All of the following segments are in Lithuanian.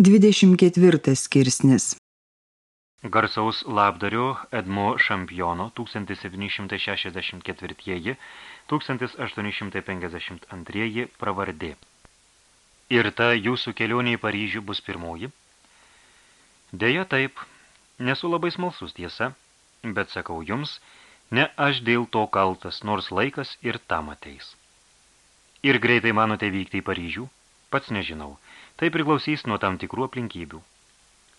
24 skirsnis Garsaus labdario Edmo Šampiono 1764-1852 pravardė. Ir ta jūsų kelionė į Paryžių bus pirmoji? Deja taip, nesu labai smalsus tiesa, bet sakau jums, ne aš dėl to kaltas, nors laikas ir tam ateis. Ir greitai manote vykti į Paryžių? Pats nežinau. Tai priklausys nuo tam tikrų aplinkybių.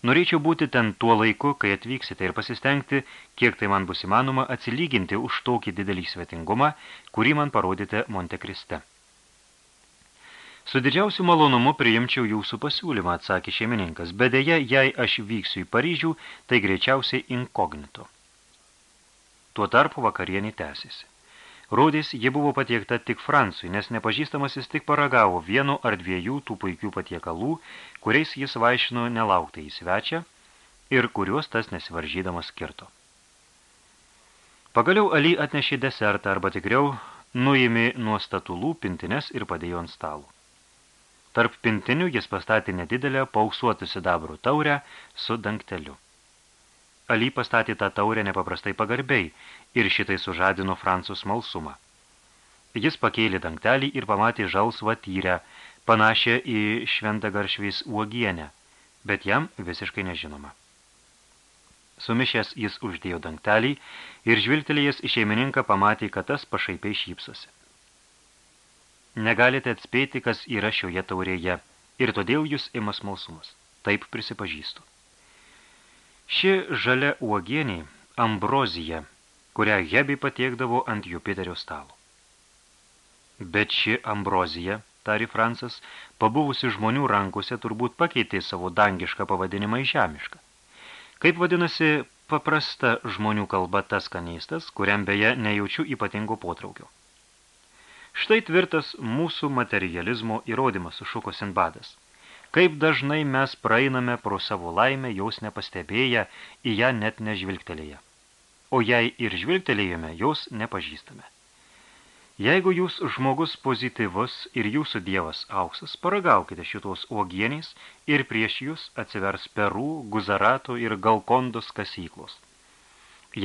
Norėčiau būti ten tuo laiku, kai atvyksite ir pasistengti, kiek tai man bus įmanoma atsilyginti už tokį didelį svetingumą, kurį man parodėte Montekriste. Su didžiausiu malonumu priimčiau jūsų pasiūlymą, atsakė šeimininkas, bet dėja, jei aš vyksiu į Paryžių, tai greičiausiai inkognito. Tuo tarpu vakarienį tęsiasi. Rodys, ji buvo patiekta tik Fransui, nes nepažįstamasis tik paragavo vienu ar dviejų tų puikių patiekalų, kuriais jis vaišino nelauktai į svečią ir kuriuos tas nesivaržydamas skirto. Pagaliau Ali atnešė desertą, arba tikriau nuėmė nuo statulų pintines ir padėjo ant stalų. Tarp pintinių jis pastatė nedidelę pauksuotų sidabro taurę su dangteliu. Ali pastatė tą taurę nepaprastai pagarbiai ir šitai sužadino Francų smalsumą. Jis pakėlė dangtelį ir pamatė žalsvą tyrę, panašią į šventą garšvės uogienę, bet jam visiškai nežinoma. Sumišęs jis uždėjo dangtelį ir žvilgtelėjęs šeimininką pamatė, kad tas pašaipiai šypsosi. Negalite atspėti, kas yra šioje taurėje, ir todėl jūs ima smalsumas. Taip prisipažįstu. Ši žalia uogienė – ambrozija, kurią Hebi patiekdavo ant Jupiterio stalo. Bet ši ambrozija, tari Francas, pabuvusi žmonių rankose turbūt pakeitė savo dangišką pavadinimą į žemišką. Kaip vadinasi paprasta žmonių kalba tas kanystas, kuriam beje nejaučiu ypatingo potraukio. Štai tvirtas mūsų materializmo įrodymas sušuko Sinbadas. Kaip dažnai mes praeiname pro savo laimę, jaus nepastebėję, į ją net nežvilgtelėję. O jei ir žvilgtelėjome, jaus nepažįstame. Jeigu jūs žmogus pozityvus ir jūsų dievas auksas, paragaukite šitos uogienės ir prieš jūs atsivers Perų, Guzarato ir Galkondos kasyklos.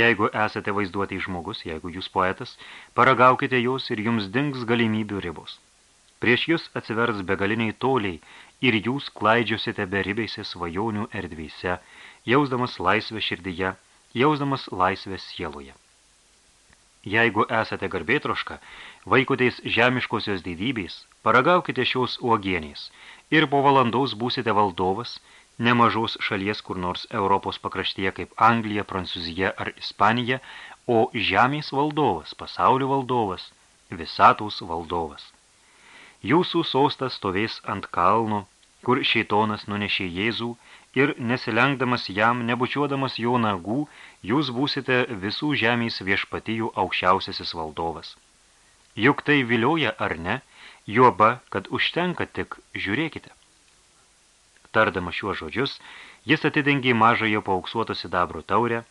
Jeigu esate vaizduoti žmogus, jeigu jūs poetas, paragaukite jūs ir jums dings galimybių ribos. Prieš jūs atsivers begaliniai toliai ir jūs klaidžiosite beribėse svajonių erdvėse, jausdamas laisvę širdyje, jausdamas laisvę sieloje. Jeigu esate garbėtroška, vaikoteis žemiškosios didybės, paragaukite šios uogienės ir po valandaus būsite valdovas, nemažos šalies kur nors Europos pakraštyje kaip Anglija, Prancūzija ar Ispanija, o žemės valdovas, pasaulio valdovas, visatos valdovas. Jūsų sostas stovės ant kalno, kur šeitonas nunešė Jėzų ir nesilenkdamas jam, nebučiuodamas jo nagų, jūs būsite visų žemės viešpatijų aukščiausiasis valdovas. Juk tai vilioja ar ne, juoba, kad užtenka tik žiūrėkite. Tardama šiuos žodžius, jis atidengė mažąją paauksuoto sidabro taurę,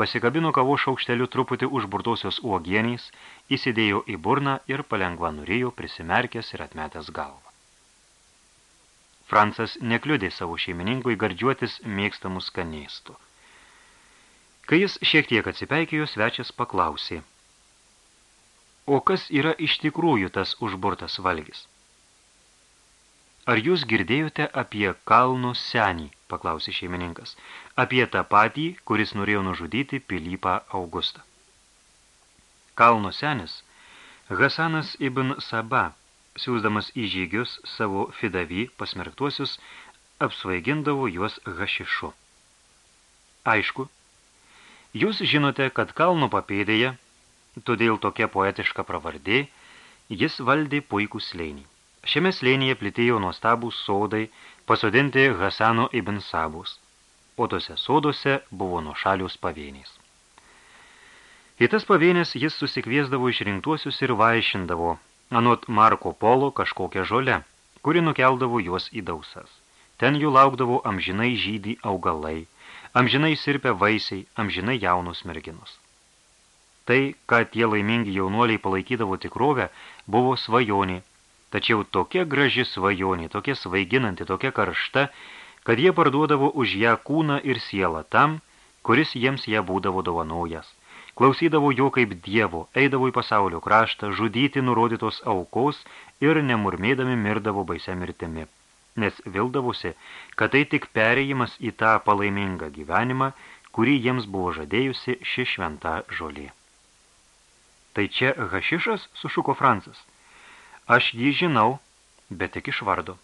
pasikabino kavo šaukšteliu truputį užburtosios uogieniais, įsidėjo į burną ir palengva nurėjo prisimerkęs ir atmetęs galvą. Francas nekliudė savo šeimininkui gardžiuotis mėgstamų skanėstų. Kai jis šiek tiek atsipeikėjo, svečias paklausė. O kas yra iš tikrųjų tas užburtas valgis? Ar jūs girdėjote apie kalnų senį, paklausė šeimininkas, apie tą patį, kuris norėjo nužudyti Pilypą Augustą. Kalno senis, Hasanas ibn Saba, siūsdamas į žygius savo fidavį pasmerktuosius, apsvaigindavo juos hašišu. Aišku, jūs žinote, kad kalno papėdėje, todėl tokia poetiška pravardė, jis valdė puikų slėnį. Šiame slėnyje plitėjo nuostabūs sodai, pasodinti Hasano ibn Sabus, o tose soduose buvo nuo šalius pavieniais. Į tas pavienės jis susikviesdavo išrinktuosius ir vaišindavo, anot Marko Polo kažkokią žolę, kuri nukeldavo juos į dausas. Ten jų laukdavo amžinai žydį augalai, amžinai sirpę vaisiai, amžinai jaunos merginos. Tai, ką tie laimingi jaunuoliai palaikydavo tikrovę, buvo svajonė, Tačiau tokia graži svajonė, tokia svaiginanti, tokia karšta, kad jie parduodavo už ją kūną ir sielą tam, kuris jiems ją būdavo dovanojas. Klausydavo jo kaip dievo, eidavo į pasaulio kraštą, žudyti nurodytos aukos ir nemurmėdami mirdavo baise mirtimi. Nes vildavosi, kad tai tik perėjimas į tą palaimingą gyvenimą, kurį jiems buvo žadėjusi ši šventa žolė. Tai čia hašišas, sušuko Francas. Aš jį žinau, bet tik iš vardo.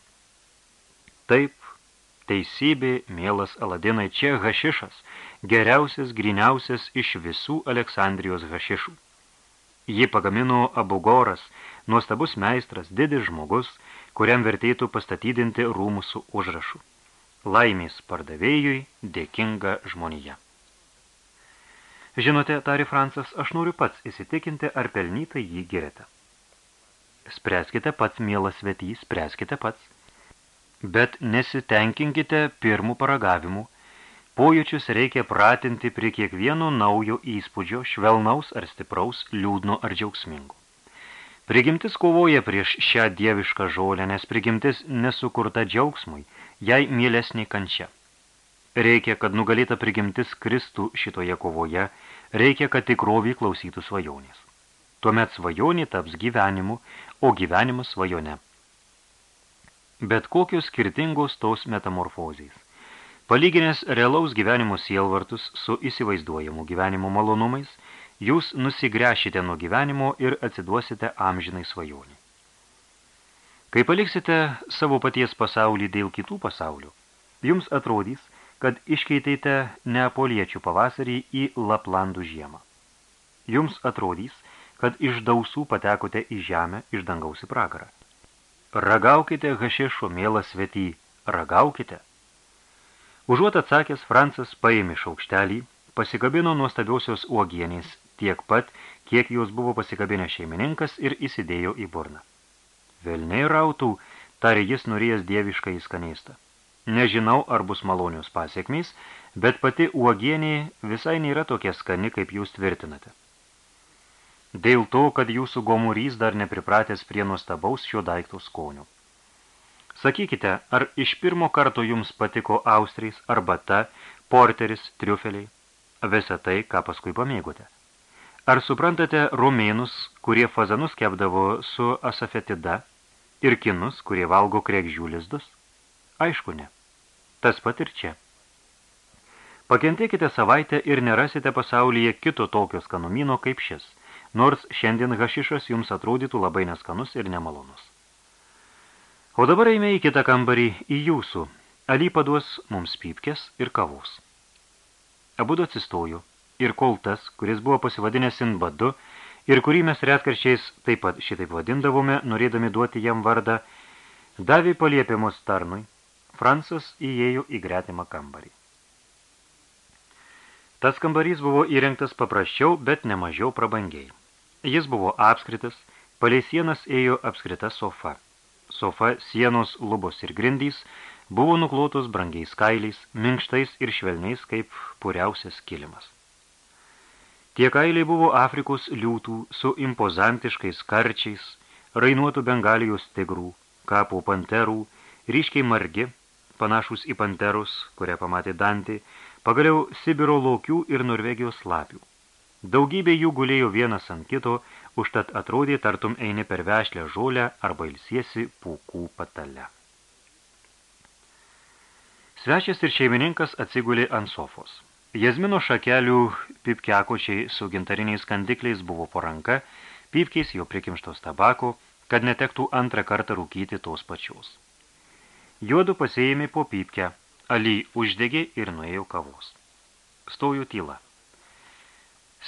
Taip, teisybė, mielas Aladinai, čia hašišas, geriausias, griniausias iš visų Aleksandrijos hašišų. Jį pagamino Abugoras, nuostabus meistras, didis žmogus, kuriam vertėtų pastatydinti rūmų su užrašu. Laimės pardavėjui dėkinga žmonija. Žinote, tari Francas, aš noriu pats įsitikinti, ar pelnytai jį girėte. Spręskite pats, mielas svetys, spręskite pats. Bet nesitenkinkite pirmų paragavimų. Pojūčius reikia pratinti prie kiekvieno naujo įspūdžio, švelnaus ar stipraus, liūdno ar džiaugsmingo. Prigimtis kovoja prieš šią dievišką žolę, nes prigimtis nesukurta džiaugsmui, jai mielesnė kančia. Reikia, kad nugalėta prigimtis kristų šitoje kovoje, reikia, kad tikrovį klausytų svajonės. Tuomet svajonė taps gyvenimu, o gyvenimas svajone. Bet kokios skirtingos tos metamorfozės. Palyginęs realaus gyvenimo sielvartus su įsivaizduojamu gyvenimo malonumais, jūs nusigręšite nuo gyvenimo ir atsiduosite amžinai svajonį. Kai paliksite savo paties pasaulį dėl kitų pasaulių, jums atrodys, kad iškeitėte neapoliečių pavasarį į Laplandų žiemą. Jums atrodys, kad iš dausų patekote į žemę iš dangaus į pragarą. Ragaukite hašišo, mielas svetį, ragaukite. Užuot atsakęs, Francas paėmė šaukštelį, pasikabino nuostabiausios uogienės tiek pat, kiek jos buvo pasikabinę šeimininkas ir įsidėjo į burną. Velniai rautų, tarė jis norėjęs dievišką įskanėstą. Nežinau, ar bus malonios pasiekmės, bet pati uogienė visai nėra tokia skani, kaip jūs tvirtinate dėl to, kad jūsų gomurys dar nepripratęs prie nuostabaus šio daikto skonių. Sakykite, ar iš pirmo karto jums patiko austrys, arbata, porteris, triufeliai, visą tai, ką paskui pamėgote? Ar suprantate romėnus, kurie fazanus kepdavo su asafetida ir kinus, kurie valgo krekžių lizdus? Aišku, ne. Tas pat ir čia. Pakentėkite savaitę ir nerasite pasaulyje kito tokio skanumino kaip šis – nors šiandien hašišas jums atrodytų labai neskanus ir nemalonus. O dabar eime į kitą kambarį, į jūsų. Ali paduos mums pypkės ir kavos. Abudu atsistojo, ir kol tas, kuris buvo pasivadinęs Sinbadu, ir kurį mes retkarčiais taip pat šitaip vadindavome, norėdami duoti jam vardą, davė paliepimus tarnui, Francas įėjo į gretimą kambarį. Tas kambarys buvo įrengtas paprasčiau, bet nemažiau prabangiai. Jis buvo apskritas, palei sienas ėjo apskrita sofa. Sofa, sienos, lubos ir grindys buvo nuklotos brangiais kailiais, minkštais ir švelniais kaip puriausias kilimas. Tie kailiai buvo Afrikos liūtų su impozantiškais karčiais, rainuotų bengalijos tigrų, kapų panterų, ryškiai margi, panašus į panterus, kurią pamatė Dantį, pagaliau Sibiro laukių ir Norvegijos lapių. Daugybė jų gulėjo vienas ant kito, užtat atrodė tartum eini per vešlę žolę arba ilsiesi pūkų patale. Svečias ir šeimininkas atsigulė ant sofos. Jazmino šakelių pipkekočiai su gintariniais kandikliais buvo po ranka, pipkiais jo prikimštos tabako, kad netektų antrą kartą rūkyti tos pačios. Juodu pasėjėmė po pipkę, Ali uždegė ir nuėjo kavos. Stojo tyla.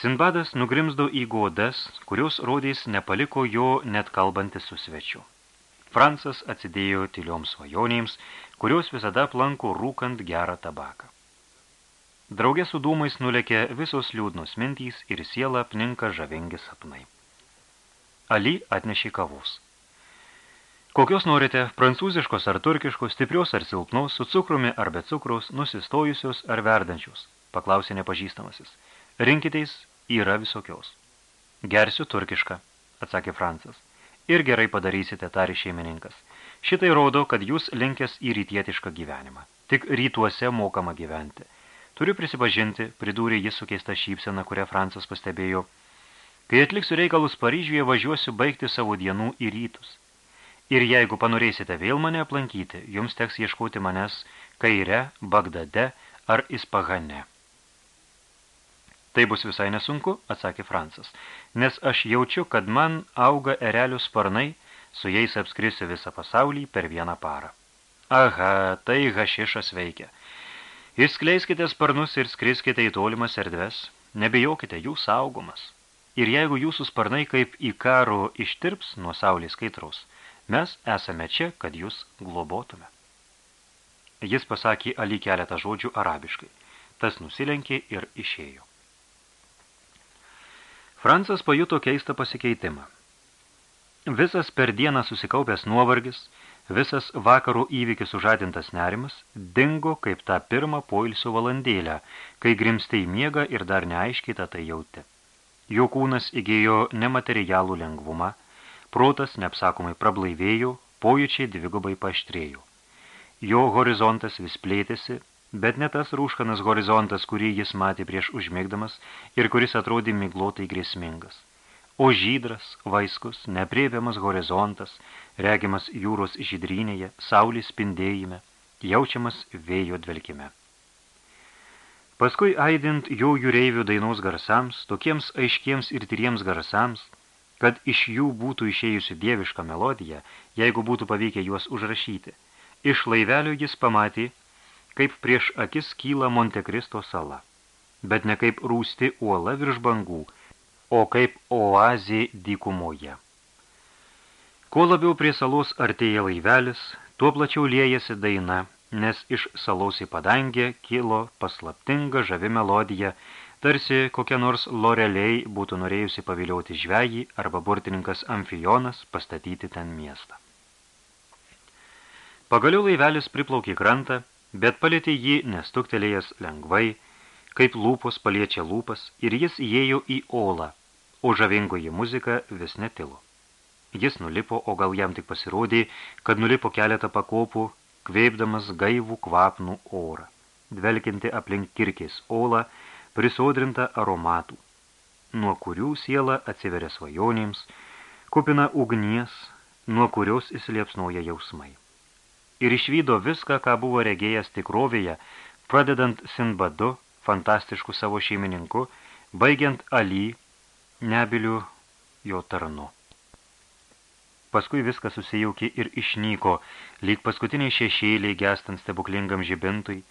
Sinbadas nugrimzdo į godas, kurios rodys nepaliko jo net kalbantis su svečiu. Francas atsidėjo tylioms svajonėms, kurios visada planko rūkant gerą tabaką. Draugė su dūmais nulekė visos liūdnos mintys ir siela apninka žavingi sapnai. Ali atnešė kavos. Kokios norite, prancūziškos ar turkiškos, stiprios ar silpnos, su cukrumi ar be cukraus, nusistojusios ar verdančios, paklausė nepažįstamasis. Rinkiteis yra visokios. Gersiu turkišką, atsakė Francas. Ir gerai padarysite, tari šeimininkas. Šitai rodo, kad jūs linkęs į rytietišką gyvenimą. tik rytuose mokama gyventi. Turiu prisipažinti, pridūrė jis su keista šypsena, kurią Francas pastebėjo. Kai atliksiu reikalus Paryžiuje, važiuosiu baigti savo dienų į rytus. Ir jeigu panorėsite vėl mane aplankyti, jums teks ieškoti manęs kaire, Bagdade ar Ispahane. Tai bus visai nesunku, atsakė Francas, nes aš jaučiu, kad man auga erelių sparnai, su jais apskrisiu visą pasaulį per vieną parą. Aha, tai hašišas veikia. Išskleiskite sparnus ir skriskite į tolimas erdves, nebijokite, jų saugomas. Ir jeigu jūsų sparnai kaip į karo ištirps nuo saulės kaitraus, mes esame čia, kad jūs globotume. Jis pasakė Ali keletą žodžių arabiškai. Tas nusilenkė ir išėjo. Francas pajuto keistą pasikeitimą. Visas per dieną susikaupęs nuovargis, visas vakarų įvykis sužadintas nerimas, dingo kaip tą pirmą poilsio valandėlę, kai grimstai miega ir dar neaiškiai tai jauti. Jo kūnas įgėjo nematerialų lengvumą, protas neapsakomai prablaivėjo, pojūčiai dvigubai paštrėjo. Jo horizontas vis plėtėsi, bet ne tas rūškanas horizontas, kurį jis matė prieš užmigdamas ir kuris atrodė miglotai grėsmingas. O žydras, vaiskus, nepriepiamas horizontas, regimas jūros žydrynėje, saulės spindėjime, jaučiamas vėjo dvelkime. Paskui aidint jo jūreivių dainos garsams, tokiems aiškiems ir tyriems garsams, kad iš jų būtų išėjusi dieviška melodija, jeigu būtų pavykę juos užrašyti. Iš laivelio jis pamatė, kaip prieš akis kyla Montekristo sala, bet ne kaip rūsti uola virš bangų, o kaip oazė dykumoje. Kuo labiau prie salos artėja laivelis, tuo plačiau liejasi daina, nes iš salos į padangę kilo paslaptinga žavi melodija, tarsi kokia nors loreliai būtų norėjusi pavilioti žvejį arba burtininkas Amfijonas pastatyti ten miestą. Pagaliau laivelis priplaukė krantą bet palėtė jį nestuktelėjęs lengvai, kaip lūpos paliečia lūpas, ir jis įėjo į olą, o žavingoji muzika vis netilo. Jis nulipo, o gal jam tik pasirodė, kad nulipo keletą pakopų, kveipdamas gaivų kvapnų orą, dvelkinti aplink kirkės olą, prisodrinta aromatų, nuo kurių siela atsiveria svajonėms, kupina ugnies, nuo kurios įsiliepsnoja jausmai ir išvydo viską, ką buvo regėjęs tikrovėje, pradedant Sinbadu, fantastišku savo šeimininku, baigiant Ali, nebiliu jo tarnu. Paskui viskas susijaukė ir išnyko, lyg paskutiniai šešėliai gestant stebuklingam žibintui,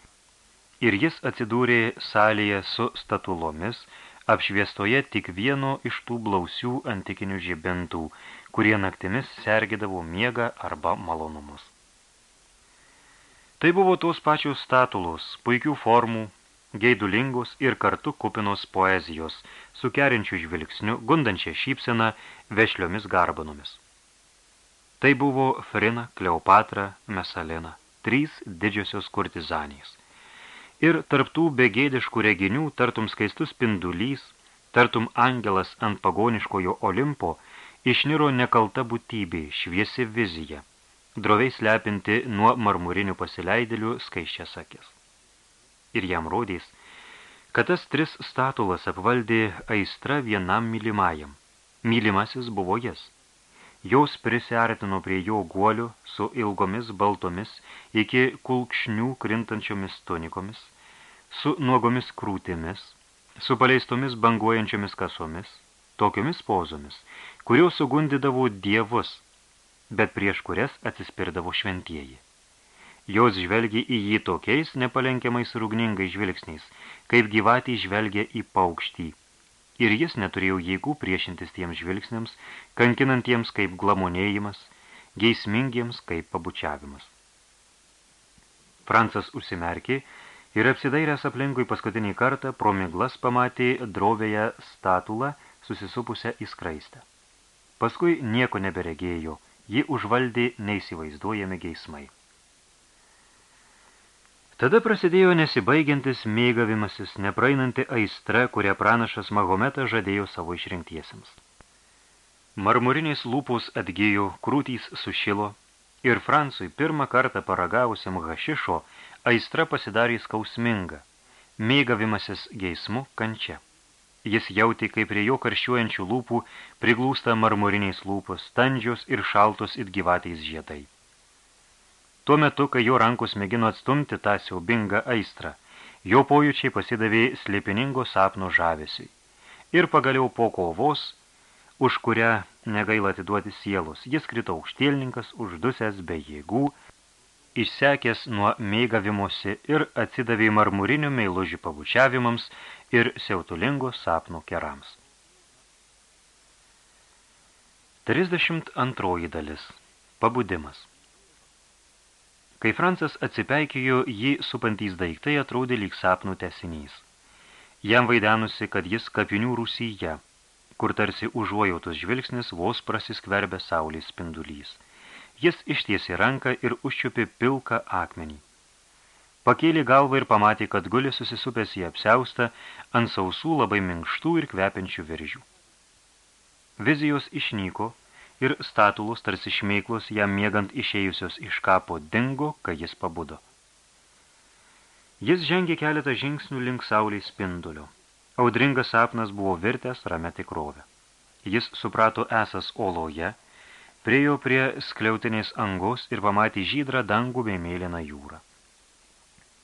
ir jis atsidūrė salėje su statulomis, apšviestoje tik vieno iš tų blausių antikinių žibintų, kurie naktimis sergėdavo miegą arba malonumus. Tai buvo tos pačios statulos, puikių formų, geidulingos ir kartu kupinos poezijos, su kerinčiu žvilgsniu, gundančia šypsena, vešliomis garbanomis. Tai buvo Frina, Kleopatra, Mesalena, trys didžiosios kurtizanės. Ir tarptų begėdiškų reginių, tartum skaistus spindulys, tartum angelas ant pagoniškojo Olimpo, išniro nekalta būtybė, šviesi vizija – droviai slepinti nuo marmurinių pasileidėlių skaiščias akis. Ir jam rodys, kad tas tris statulas apvaldė aistra vienam mylimajam. Mylimasis buvo jis. Jos prisiartino prie jo guolių su ilgomis baltomis iki kulkšnių krintančiomis tunikomis, su nuogomis krūtimis, su paleistomis banguojančiomis kasomis, tokiomis pozomis, kurios sugundydavo dievus – bet prieš kurias atsispirdavo šventieji. Jos žvelgia į jį tokiais nepalenkiamais rūgningai žvilgsniais, kaip gyvatį žvelgia į paukštį. Ir jis neturėjo jėgų priešintis tiems žvilgsniams, kankinantiems kaip glamonėjimas, geismingiems kaip pabučiavimas. Francas užsimerkė ir apsidairęs aplinkui paskutinį kartą pro miglas pamatė drovėje statulą susisupusią į skraistę. Paskui nieko neberegėjo – ji užvaldė neįsivaizduojami geismai. Tada prasidėjo nesibaigiantis mėgavimasis, nepraeinanti aistra, kurią pranašas Mahometas žadėjo savo išrinktiesiems. Marmurinės lūpos atgyjo, krūtys sušilo, Ir Fransui pirmą kartą paragavusiam hašišo aistra pasidarė skausminga, mėgavimasis geismu kančia. Jis jautė, kaip prie jo karščiuojančių lūpų priglūsta marmuriniais lūpos, standžios ir šaltos it gyvatės žiedai. Tuo metu, kai jo rankos mėgino atstumti tą siaubingą aistrą, jo pojūčiai pasidavė slėpiningo sapno žavesiui. Ir pagaliau po kovos, už kurią negaila atiduoti sielos. Jis krito aukštielninkas, uždusęs be jėgų, išsekęs nuo mėgavimosi ir atsidavė marmurinių meilužių pabučiavimams ir siautulingo sapno kerams. 32 dalis. Pabudimas. Kai Francas atsipeikėjo, jį supantys daiktai atrodė lyg sapnų tesinys. Jam vaidenusi, kad jis kapinių rūsyje – kur tarsi užuojautos žvilgsnis vos prasiskverbė saulės spindulys. Jis ištiesė ranką ir užčiupė pilką akmenį. Pakėlė galvą ir pamatė, kad guli susisupęs į apsiaustą ant sausų labai minkštų ir kvepiančių veržių. Vizijos išnyko ir statulos tarsi šmeiklos jam miegant išėjusios iš kapo dingo, kai jis pabudo. Jis žengė keletą žingsnių link saulės spindulio. Audringas sapnas buvo virtęs ramę tikrovę. Jis suprato esas oloje, priejo prie skliautinės angos ir pamatė žydrą dangų bei mėlyną jūrą.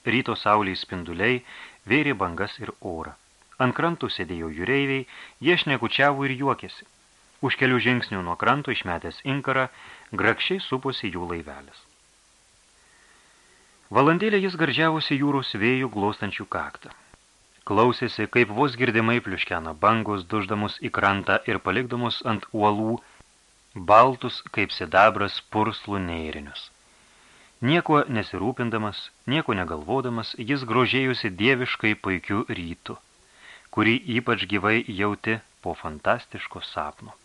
Ryto saulės spinduliai vėrė bangas ir orą. Ant krantų sėdėjo jūreiviai, jie šnekučiavo ir juokėsi. Už kelių žingsnių nuo kranto išmetęs inkarą, grakščiai suposi jų laivelis. Valandėlė jis gardžiavosi jūros vėjų glostančių kaktą. Klausėsi, kaip vos girdimai pliuškena bangos, duždamus į krantą ir palikdamus ant uolų, baltus kaip sidabras purslų neirinius. Nieko nesirūpindamas, nieko negalvodamas, jis grožėjusi dieviškai puikiu rytu, kurį ypač gyvai jauti po fantastiško sapno.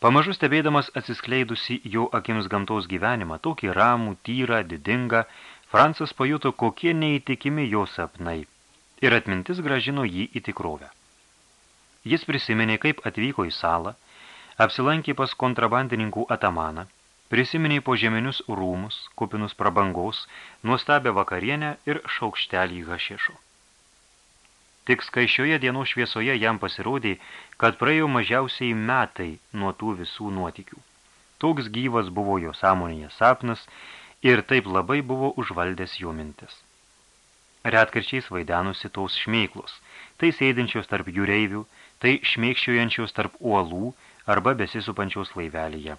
Pamažu stebėdamas atsiskleidusi jo akims gamtos gyvenimą, tokį ramų, tyrą, didingą, Francas pajuto, kokie neįtikimi jo sapnai – ir atmintis gražino jį į tikrovę. Jis prisiminė, kaip atvyko į salą, apsilankė pas kontrabandininkų atamaną, prisiminė po žeminius rūmus, kupinus prabangaus, nuostabę vakarienę ir šaukštelį hašišo. Tik skaišioje dienos šviesoje jam pasirodė, kad praėjo mažiausiai metai nuo tų visų nuotikių. Toks gyvas buvo jo sąmonėje sapnas ir taip labai buvo užvaldęs jo mintis retkarčiais vaidenusi tos šmeiklos, tai sėdinčios tarp jūreivių, tai šmėkščiojančios tarp uolų arba besisupančios laivelyje,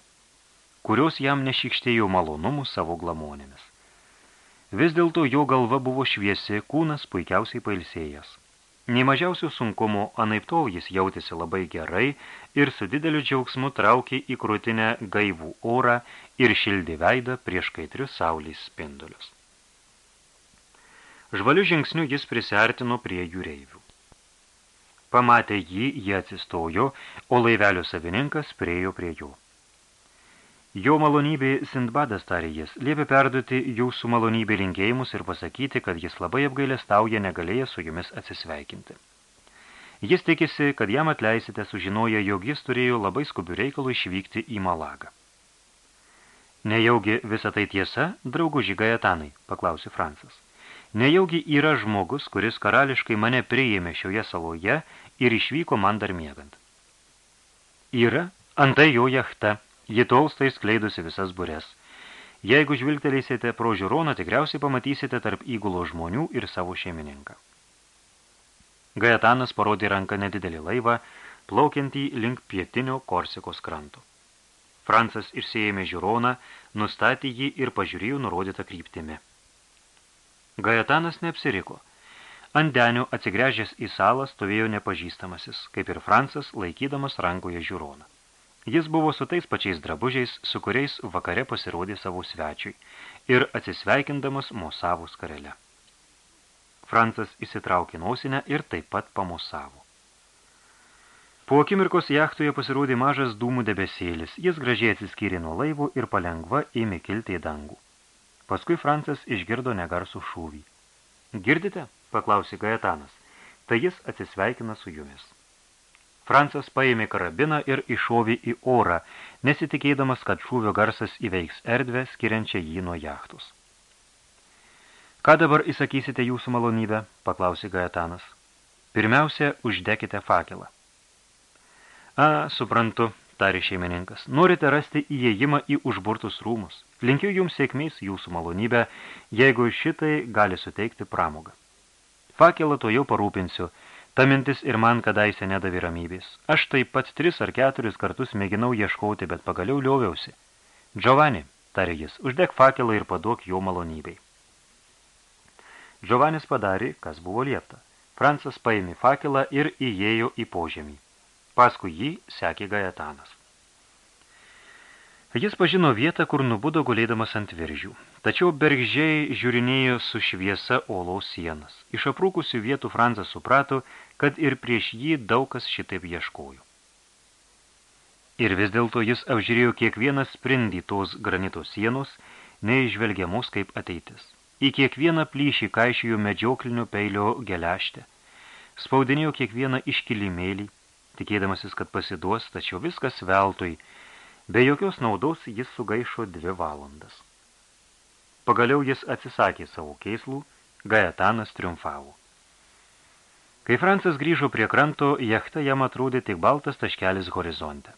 kurios jam nešikštėjo malonumų savo glamonėmis. Vis dėlto jo galva buvo šviesi, kūnas puikiausiai pailsėjęs. Nei mažiausių sunkumo, anaip tol jis jautėsi labai gerai ir su dideliu džiaugsmu traukė į krūtinę gaivų orą ir šildė veidą prieš kaitrius saulės spindulius. Žvaliu žingsniu jis prisartino prie jūreivių. Pamatė jį, jie atsistojo, o laivelio savininkas priejo prie jo. Jo malonybė Sindbadas tarė jis, liepė perduoti jūsų malonybė linkėjimus ir pasakyti, kad jis labai apgailestauja negalėję su jumis atsisveikinti. Jis tikisi, kad jam atleisite sužinoję, jog jis turėjo labai skubių reikalų išvykti į Malagą. Nejaugi visą tai tiesa, draugų žygai Atanai, paklausė Francas. Nejaugi yra žmogus, kuris karališkai mane priėmė šioje saloje ir išvyko man dar miegant. Yra antai jo jachta, ji tolstai skleidusi visas burės. Jeigu žvilgtelėsite pro žiūroną, tikriausiai pamatysite tarp įgulo žmonių ir savo šeimininką. Gajetanas parodė ranką nedidelį laivą, plaukiantį link pietinio Korsikos kranto. Francas išsėjėmė žiūroną, nustatė jį ir pažiūrėjo nurodytą kryptimi. Gajetanas neapsiriko. Ant denio atsigręžęs į salą stovėjo nepažįstamasis, kaip ir Francas, laikydamas rankoje žiūroną. Jis buvo su tais pačiais drabužiais, su kuriais vakare pasirodė savo svečiui ir atsisveikindamas mosavo skarelę. Francas įsitraukė nosinę ir taip pat pamosavo. Po akimirkos jachtoje pasirodė mažas dūmų debesėlis, jis gražiai atsiskyrė nuo laivų ir palengva ėmė kilti į dangų. Paskui Francas išgirdo negarsų šūvį. Girdite? Paklausė Gajetanas. Tai jis atsisveikina su jumis. Francas paėmė karabiną ir iššovė į orą, nesitikėdamas, kad šūvio garsas įveiks erdvę, skiriančią jį nuo jachtos. Ką dabar įsakysite jūsų malonybę? paklausė Gajetanas. Pirmiausia, uždekite fakelą. A, suprantu, tarė šeimininkas. Norite rasti įėjimą į užburtus rūmus. Linkiu jums sėkmės jūsų malonybę, jeigu šitai gali suteikti pramogą. Fakelą to jau parūpinsiu. Ta mintis ir man kadaise nedavė ramybės. Aš taip pat tris ar keturis kartus mėginau ieškoti, bet pagaliau lioviausi. Giovanni, tarė jis, uždek fakelą ir paduok jo malonybei. Giovannis padarė, kas buvo liepta. Francas paėmė fakelą ir įėjo į požemį. Paskui jį sekė Gajetanas. Jis pažino vietą, kur nubudo gulėdamas ant viržių. Tačiau bergžiai žiūrinėjo su šviesa olaus sienas. Iš aprūkusių vietų Franzas suprato, kad ir prieš jį daug kas šitaip ieškojo. Ir vis dėlto jis apžiūrėjo kiekvieną sprindį tos granito sienos, neižvelgiamus kaip ateitis. Į kiekvieną plyšį kaišėjo medžioklinio peilio geleštę. Spaudinėjo kiekvieną iškilimėlį, tikėdamasis, kad pasiduos, tačiau viskas veltui. Be jokios naudos jis sugaišo dvi valandas. Pagaliau jis atsisakė savo keislų, Gajetanas triumfavo. Kai Francas grįžo prie kranto, jachta jam atrodė tik baltas taškelis horizonte.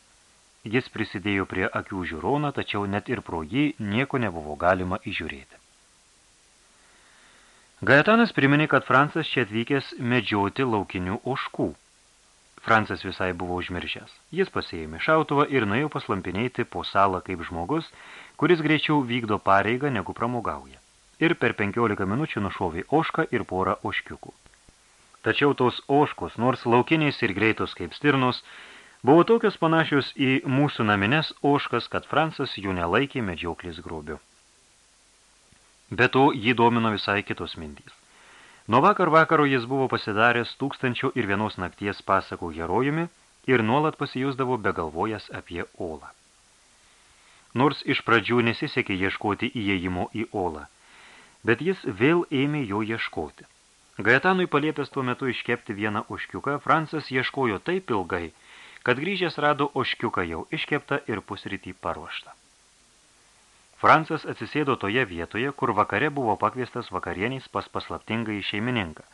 Jis prisidėjo prie akių žiūroną, tačiau net ir pro jį nieko nebuvo galima įžiūrėti. Gajetanas priminė, kad Francas čia atvykęs medžioti laukinių oškų – Francas visai buvo užmiršęs. Jis pasėjėmė šautuvą ir nuėjo paslampinėti po salą kaip žmogus, kuris greičiau vykdo pareigą, negu pramogauja. Ir per 15 minučių nušovė ošką ir porą oškiukų. Tačiau tos oškos, nors laukiniais ir greitos kaip stirnos, buvo tokios panašios į mūsų namines oškas, kad Francas jų nelaikė medžioklis grobiu. Be to, jį domino visai kitos mintys. Nuo vakar vakaro jis buvo pasidaręs tūkstančio ir vienos nakties pasakų herojumi ir nuolat pasijusdavo begalvojas apie olą. Nors iš pradžių nesisekė ieškoti įėjimo į olą, bet jis vėl ėmė jo ieškoti. Gaetanui paliepęs tuo metu iškepti vieną oškiuką, Francas ieškojo taip ilgai, kad grįžęs rado oškiuką jau iškeptą ir pusrytį paruoštą. Francas atsisėdo toje vietoje, kur vakare buvo pakviestas vakarieniais pas paslaptingąjį šeimininką.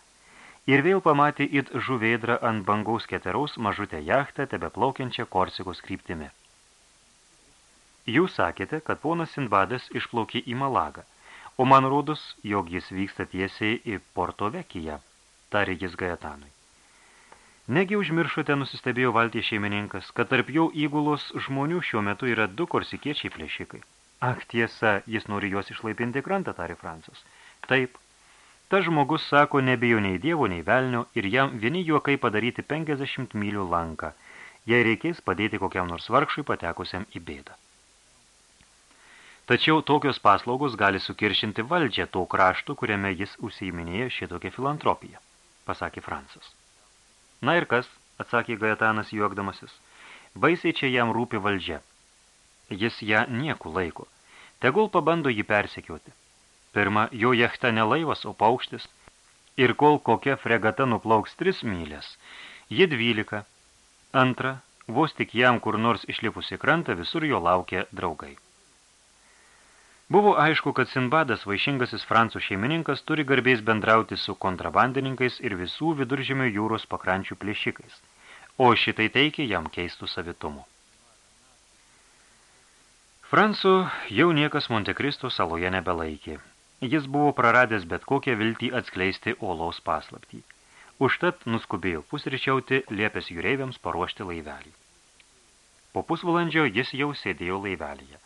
Ir vėl pamatė it žuvėdrą ant bangaus keteraus mažutę jachtą tebeplaukiančią Korsikos kryptimi. Jūs sakėte, kad ponas Sinbadas išplaukė į Malagą, o man rodos, jog jis vyksta tiesiai į Porto Vekiją, tarė jis Gaetanui. Negi užmiršote, nusistebėjo valtie šeimininkas, kad tarp jau įgulos žmonių šiuo metu yra du korsikiečiai plėšikai. Ak, tiesa, jis nori juos išlaipinti krantą, tarė Francas. Taip. Tas žmogus sako, nebijo nei dievo, nei velnio, ir jam vieni juokai padaryti 50 mylių lanką, jei reikės padėti kokiam nors vargšui patekusiam į bėdą. Tačiau tokios paslaugos gali sukiršinti valdžią to kraštų, kuriame jis užsiiminėjo šitokią filantropiją, pasakė Francas. Na ir kas, atsakė Gajetanas juokdamasis, baisiai čia jam rūpi valdžia – Jis ją nieku laiko. Tegul pabando jį persekioti. Pirma, jo jachta ne laivas, o paukštis. Ir kol kokia fregata nuplauks tris mylės, ji dvylika. Antra, vos tik jam kur nors išlipusi krantą, visur jo laukia draugai. Buvo aišku, kad Sinbadas, vaišingasis Francų šeimininkas, turi garbės bendrauti su kontrabandininkais ir visų viduržėmio jūros pakrančių plėšikais, o šitai teikia jam keistų savitumu. Fransų jau niekas Montekristo saloje nebelaikė. Jis buvo praradęs bet kokią viltį atskleisti olaus paslaptį. Užtat nuskubėjo pusryčiauti, liepęs jūreiviams paruošti laivelį. Po pusvalandžio jis jau sėdėjo laivelyje.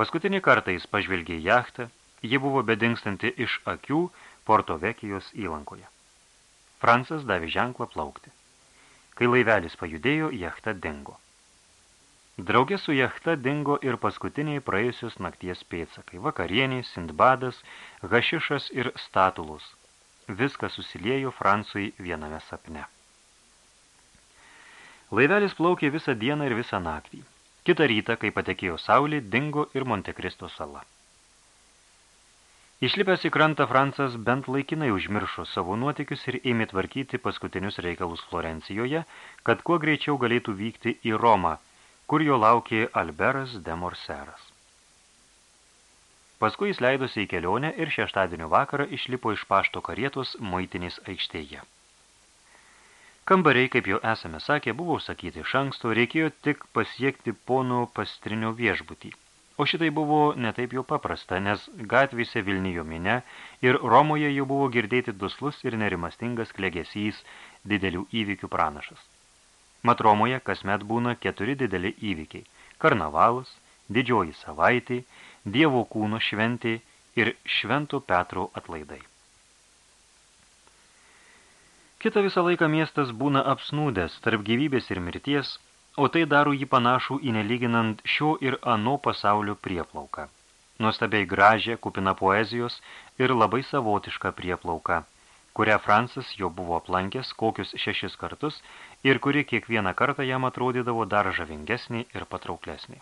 Paskutinį kartą jis pažvelgė jachtą, ji buvo bedingstanti iš akių Porto Vekijos įlankoje. Fransas davė ženklą plaukti. Kai laivelis pajudėjo, jachta dingo. Draugė su jachta dingo ir paskutiniai praėjusios nakties pėtsakai – vakarieniai, sindbadas, hašišas ir statulus. Viskas susiliejo Francui viename sapne. Laivelis plaukė visą dieną ir visą naktį. Kitą rytą, kai patekėjo saulė, dingo ir Montekristo sala. Išlipęs į krantą Francas bent laikinai užmiršo savo nuotykius ir ėmė tvarkyti paskutinius reikalus Florencijoje, kad kuo greičiau galėtų vykti į Romą, kur jo laukė Alberas de Morseras. Paskui jis leidosi į kelionę ir šeštadienio vakarą išlipo iš pašto karietos maitinės aikštėje. Kambariai, kaip jau esame sakę, buvo užsakyti iš anksto, reikėjo tik pasiekti pono pastrinio viešbutį. O šitai buvo netaip jau paprasta, nes gatvėse Vilnijo minė ir Romoje jau buvo girdėti duslus ir nerimastingas klegesys didelių įvykių pranašas. Mat Romoje kasmet būna keturi dideli įvykiai – karnavalas, didžioji savaitė, Dievo kūno šventė ir Švento Petro atlaidai. Kita visą laiką miestas būna apsnūdęs tarp gyvybės ir mirties – o tai daro jį panašų į nelyginant šio ir ano pasaulio prieplauką. Nuostabiai gražią, kupina poezijos ir labai savotišką prieplauką, kurią Fransas jau buvo aplankęs kokius šešis kartus ir kuri kiekvieną kartą jam atrodydavo dar žavingesnį ir patrauklesnį.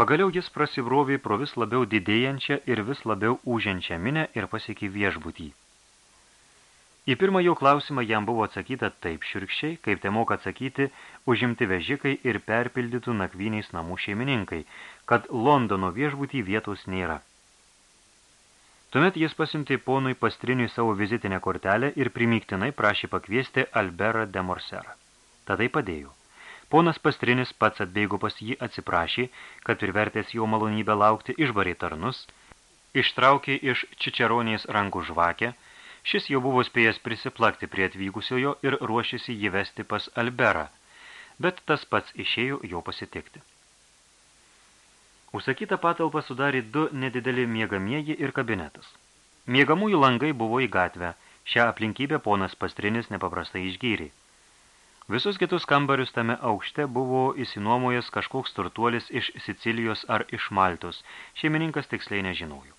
Pagaliau jis prasibrovė pro vis labiau didėjančią ir vis labiauūžiančią minę ir pasiekė viešbutį. Į pirmą jo klausimą jam buvo atsakyta taip širkščiai, kaip tai moka atsakyti užimti vežikai ir perpildytų nakvyniais namų šeimininkai, kad Londono viešbutį vietos nėra. Tuomet jis pasiuntė ponui pastriniui savo vizitinę kortelę ir primygtinai prašė pakviesti Alberą de Morserą. Tadai padėjo. Ponas pastrinis pats atbėgo pas jį atsiprašė, kad privertęs jo malonybę laukti išbarė tarnus, ištraukė iš čičeronės rankų žvakę, Šis jau buvo spėjęs prisiplakti prie atvykusiojo ir ruošėsi jį vesti pas Alberą, bet tas pats išėjo jo pasitikti. Užsakytą patalpą sudarė du nedideli miegamieji ir kabinetas. Miegamųjų langai buvo į gatvę, šią aplinkybę ponas Pastrinis nepaprastai išgyrė. Visus kitus kambarius tame aukšte buvo įsinuomojęs kažkoks turtuolis iš Sicilijos ar iš Maltos, šeimininkas tiksliai nežinojo.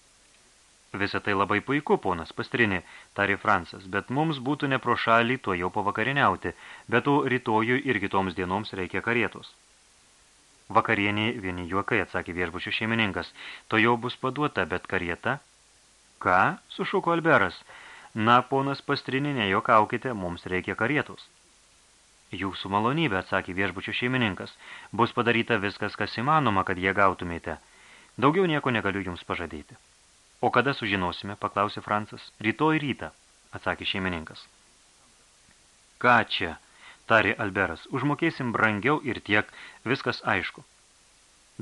Visą tai labai puiku, ponas Pastrini, tarė Fransas, bet mums būtų ne pro šalį tuo jau pavakarieniauti, bet to rytojui ir kitoms dienoms reikia karietos. Vakarienį vieni juokai, atsakė viešbučių šeimininkas, to jau bus paduota, bet karieta? Ką? sušuko Alberas. Na, ponas Pastrini, nejuokaukite, mums reikia karietos. Jūsų malonybė, atsakė viešbučių šeimininkas, bus padaryta viskas, kas įmanoma, kad jie gautumėte. Daugiau nieko negaliu jums pažadėti. O kada sužinosime, paklausė Francas. Rytoj rytą, atsakė šeimininkas. Ką čia, tarė Alberas, užmokėsim brangiau ir tiek, viskas aišku.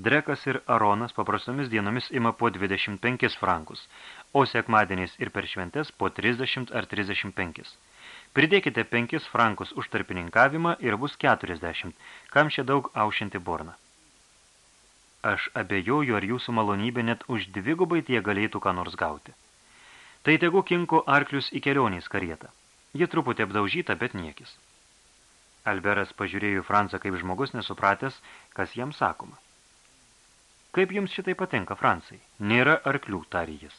Drekas ir Aronas paprastomis dienomis ima po 25 frankus, o sekmadieniais ir per šventes po 30 ar 35. Pridėkite 5 frankus už tarpininkavimą ir bus 40, kam čia daug aušinti borną. Aš abejoju, ar jūsų malonybė net už dvigubai tie galėtų ką nors gauti. Tai tegu kinko arklius į kelionės karietą. Ji truputį apdaužyta, bet niekis. Alberas pažiūrėjo Fransą kaip žmogus nesupratęs, kas jam sakoma. Kaip jums šitai patinka, Fransai? Nėra arklių, tarė jis.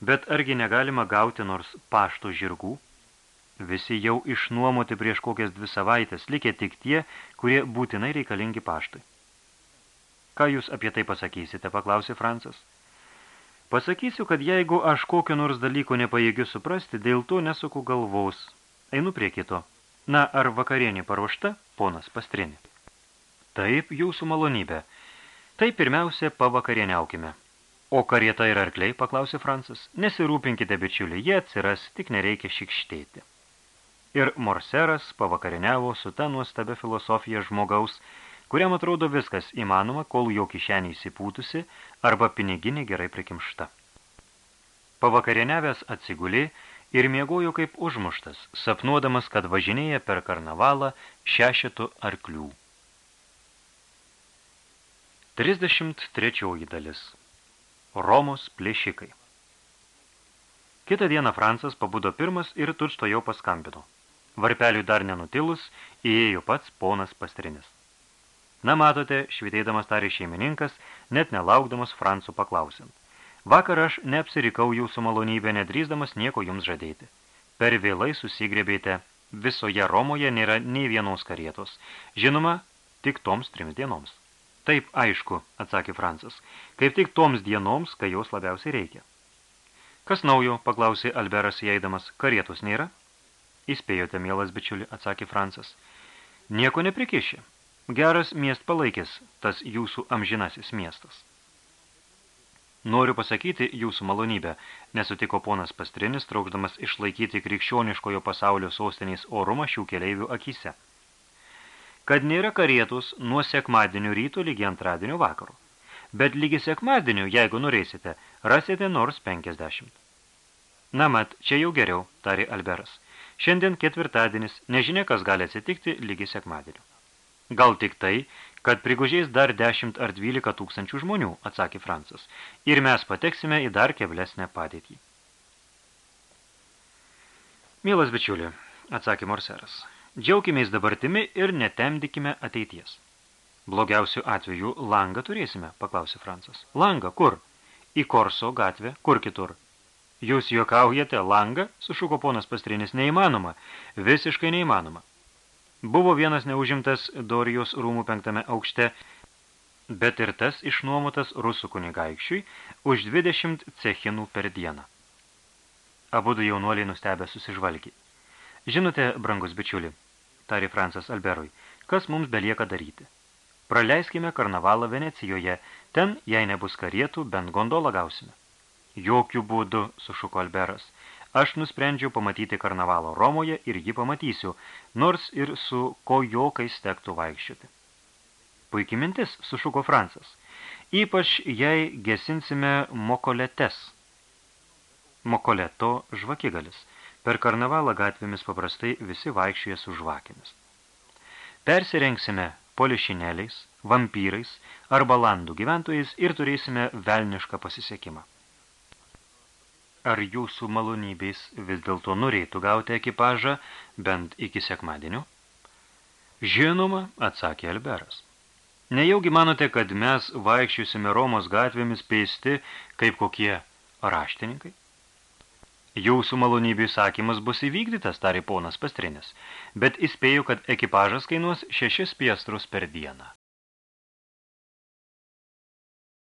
Bet argi negalima gauti nors pašto žirgų? Visi jau išnuomoti prieš kokias dvi savaitės, likę tik tie, kurie būtinai reikalingi paštui. Ką jūs apie tai pasakysite, paklausė Francas. Pasakysiu, kad jeigu aš kokio nors dalyko nepajėgiu suprasti, dėl to nesuku galvaus. Einu prie kito. Na, ar vakarienė paruošta, ponas Pastrinė? Taip, jūsų malonybė. Tai pirmiausia, pavakarieniaukime. O karieta ir arkliai, paklausė Francas. Nesirūpinkite, bičiuliai, jie atsiras, tik nereikia šikštėti. Ir Morseras pavakarieniavo su ta nuostabia filosofija žmogaus, kuriam atrodo viskas įmanoma, kol jo kišenė įsipūtusi arba piniginė gerai prikimšta. Pavakarieniavęs atsigulė ir miegojo kaip užmuštas, sapnuodamas, kad važinėja per karnavalą šešetų arklių. 33 dalis Romos plėšikai Kitą dieną Francas pabudo pirmas ir tučto jau paskambino. Varpeliui dar nenutilus, įėjo pats ponas pastrinis. Na, matote, švitėdamas tarė šeimininkas, net nelaukdamas Francų paklausint. Vakar aš neapsirikau jūsų malonybę, nedrįsdamas nieko jums žadėti. Per vėlai susigrėbėte, visoje Romoje nėra nei vienos karietos. Žinoma, tik toms trims dienoms. Taip, aišku, atsakė Francas, kaip tik toms dienoms, kai jos labiausiai reikia. Kas naujo, paklausė Alberas įeidamas, karietos nėra? Įspėjote, mielas bičiuli, atsakė Francas. Nieko neprikišė. Geras miest palaikės, tas jūsų amžinasis miestas. Noriu pasakyti jūsų malonybę, nesutiko ponas Pastrinis, traukdamas išlaikyti krikščioniškojo pasaulio sostinės orumą šių keleivių akise. Kad nėra karietus nuo sekmadienio ryto lygi antradienio vakaro. Bet lygi sekmadienio, jeigu norėsite, rasite nors 50. Na mat, čia jau geriau, tarė Alberas. Šiandien ketvirtadienis, nežinia, kas gali atsitikti lygi sekmadienio. Gal tik tai, kad prigužės dar 10 ar 12 tūkstančių žmonių, atsakė Francas, ir mes pateksime į dar keblesnę padėtį. Mielas bičiuli, atsakė Morseras, džiaukimės dabartimi ir netemdykime ateities. Blogiausių atveju langą turėsime, paklausė Francas. Langą, kur? Į Korso gatvę, kur kitur? Jūs juokaujate langą, sušuko ponas Pastrinis, neįmanoma, visiškai neįmanoma. Buvo vienas neužimtas Dorijos rūmų penktame aukšte, bet ir tas išnuomotas rusų kunigaikščiui už 20 cechinų per dieną. Abudu jaunuoliai nustebę susižvalgė. Žinote, brangus bičiuli, tarė Francas Alberui, kas mums belieka daryti. Praleiskime karnavalą Venecijoje, ten, jei nebus karietų, bent gondolą gausime. Jokių būdų, sušuko Alberas, Aš nusprendžiau pamatyti karnavalą Romoje ir jį pamatysiu, nors ir su kojokais tektų vaikščioti. Puikiai mintis, sušuko Francas. Ypač jei gesinsime mokoletes. Mokoleto žvakigalis. Per karnavalą gatvėmis paprastai visi vaikščioja su žvakėmis. Persirengsime polišineliais, vampyrais arba landų gyventojais ir turėsime velnišką pasisekimą. Ar jūsų malonybės vis dėlto norėtų gauti ekipažą bent iki sekmadienio? Žinoma, atsakė Alberas. Nejaugi manote, kad mes vaikščiusime Romos gatvėmis pėsti kaip kokie raštininkai? Jūsų malonybių įsakymas bus įvykdytas, tarė ponas Pastrinis, bet įspėju, kad ekipažas kainuos šešis piestrus per dieną.